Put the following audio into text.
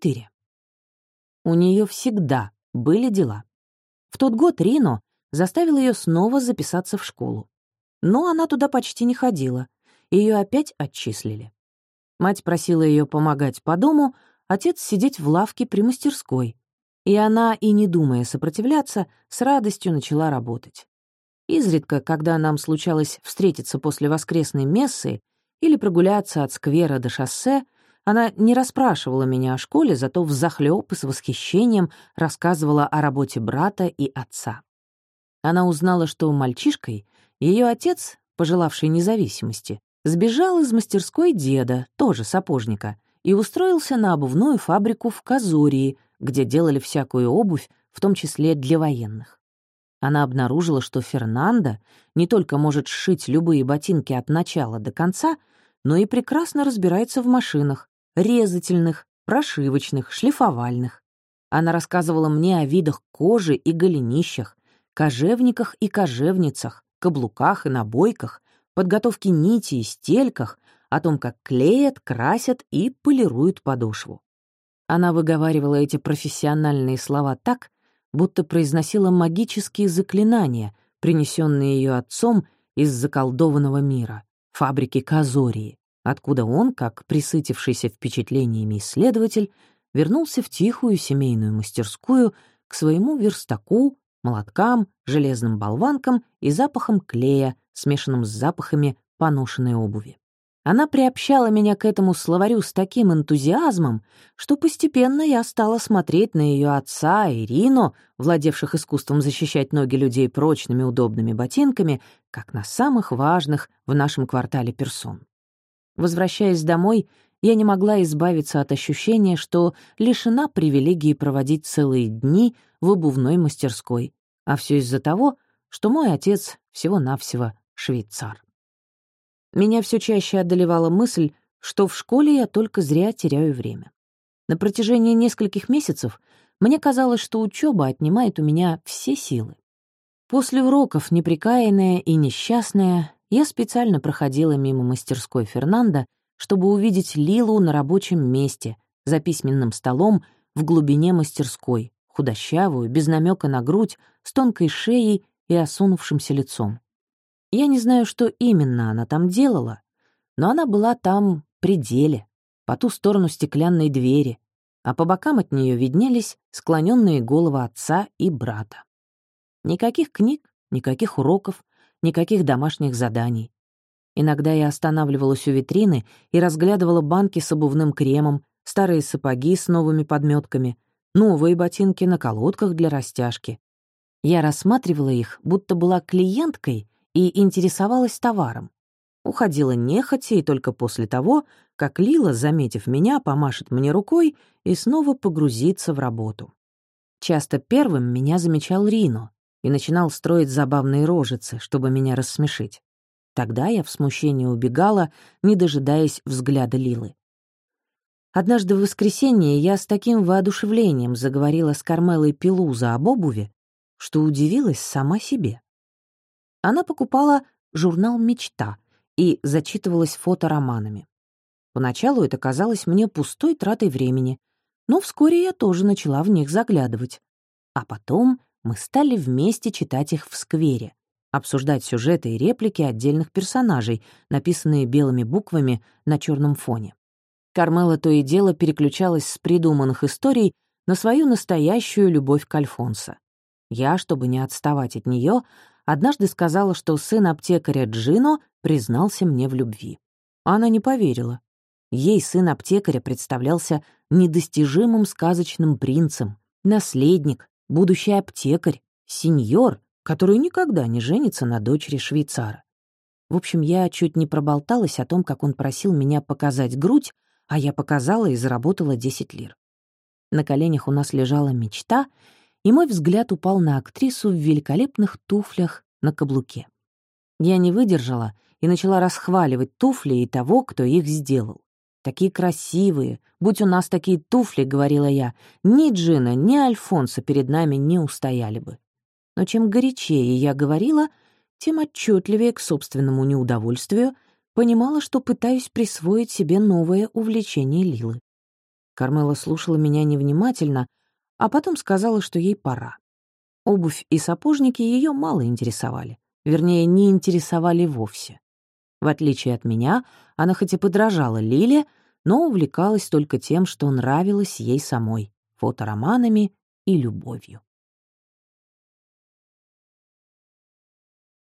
четыре. У нее всегда были дела. В тот год Рино заставил ее снова записаться в школу. Но она туда почти не ходила, ее опять отчислили. Мать просила ее помогать по дому, отец сидеть в лавке при мастерской. И она, и не думая сопротивляться, с радостью начала работать. Изредка, когда нам случалось встретиться после воскресной мессы или прогуляться от сквера до шоссе, она не расспрашивала меня о школе, зато взахлёб и с восхищением рассказывала о работе брата и отца. Она узнала, что мальчишкой ее отец, пожелавший независимости, сбежал из мастерской деда, тоже сапожника, и устроился на обувную фабрику в Казории, где делали всякую обувь, в том числе для военных. Она обнаружила, что Фернандо не только может сшить любые ботинки от начала до конца, но и прекрасно разбирается в машинах, резательных, прошивочных, шлифовальных. Она рассказывала мне о видах кожи и голенищах, кожевниках и кожевницах, каблуках и набойках, подготовке нити и стельках, о том, как клеят, красят и полируют подошву. Она выговаривала эти профессиональные слова так, будто произносила магические заклинания, принесенные ее отцом из заколдованного мира, фабрики Казории откуда он, как присытившийся впечатлениями исследователь, вернулся в тихую семейную мастерскую к своему верстаку, молоткам, железным болванкам и запахам клея, смешанным с запахами поношенной обуви. Она приобщала меня к этому словарю с таким энтузиазмом, что постепенно я стала смотреть на ее отца Ирину, владевших искусством защищать ноги людей прочными удобными ботинками, как на самых важных в нашем квартале персон. Возвращаясь домой, я не могла избавиться от ощущения, что лишена привилегии проводить целые дни в обувной мастерской, а все из-за того, что мой отец всего-навсего швейцар. Меня все чаще одолевала мысль, что в школе я только зря теряю время. На протяжении нескольких месяцев мне казалось, что учеба отнимает у меня все силы. После уроков, неприкаянная и несчастная, я специально проходила мимо мастерской Фернанда, чтобы увидеть Лилу на рабочем месте, за письменным столом в глубине мастерской, худощавую, без намека на грудь, с тонкой шеей и осунувшимся лицом. Я не знаю, что именно она там делала, но она была там при деле, по ту сторону стеклянной двери, а по бокам от нее виднелись склоненные головы отца и брата. Никаких книг, никаких уроков, никаких домашних заданий. Иногда я останавливалась у витрины и разглядывала банки с обувным кремом, старые сапоги с новыми подметками, новые ботинки на колодках для растяжки. Я рассматривала их, будто была клиенткой и интересовалась товаром. Уходила нехотя и только после того, как Лила, заметив меня, помашет мне рукой и снова погрузится в работу. Часто первым меня замечал Рино, и начинал строить забавные рожицы, чтобы меня рассмешить. Тогда я в смущении убегала, не дожидаясь взгляда Лилы. Однажды в воскресенье я с таким воодушевлением заговорила с Кармелой Пелуза об обуви, что удивилась сама себе. Она покупала журнал «Мечта» и зачитывалась фотороманами. Поначалу это казалось мне пустой тратой времени, но вскоре я тоже начала в них заглядывать. А потом мы стали вместе читать их в сквере, обсуждать сюжеты и реплики отдельных персонажей, написанные белыми буквами на черном фоне. Кармела то и дело переключалась с придуманных историй на свою настоящую любовь к Альфонсо. Я, чтобы не отставать от нее, однажды сказала, что сын аптекаря Джино признался мне в любви. Она не поверила. Ей сын аптекаря представлялся недостижимым сказочным принцем, наследник, будущий аптекарь, сеньор, который никогда не женится на дочери швейцара. В общем, я чуть не проболталась о том, как он просил меня показать грудь, а я показала и заработала 10 лир. На коленях у нас лежала мечта, и мой взгляд упал на актрису в великолепных туфлях на каблуке. Я не выдержала и начала расхваливать туфли и того, кто их сделал. Такие красивые. Будь у нас такие туфли, — говорила я, — ни Джина, ни Альфонсо перед нами не устояли бы. Но чем горячее я говорила, тем отчетливее к собственному неудовольствию понимала, что пытаюсь присвоить себе новое увлечение Лилы. Кармела слушала меня невнимательно, а потом сказала, что ей пора. Обувь и сапожники ее мало интересовали, вернее, не интересовали вовсе. В отличие от меня, она хоть и подражала Лиле, но увлекалась только тем, что нравилось ей самой — фотороманами и любовью.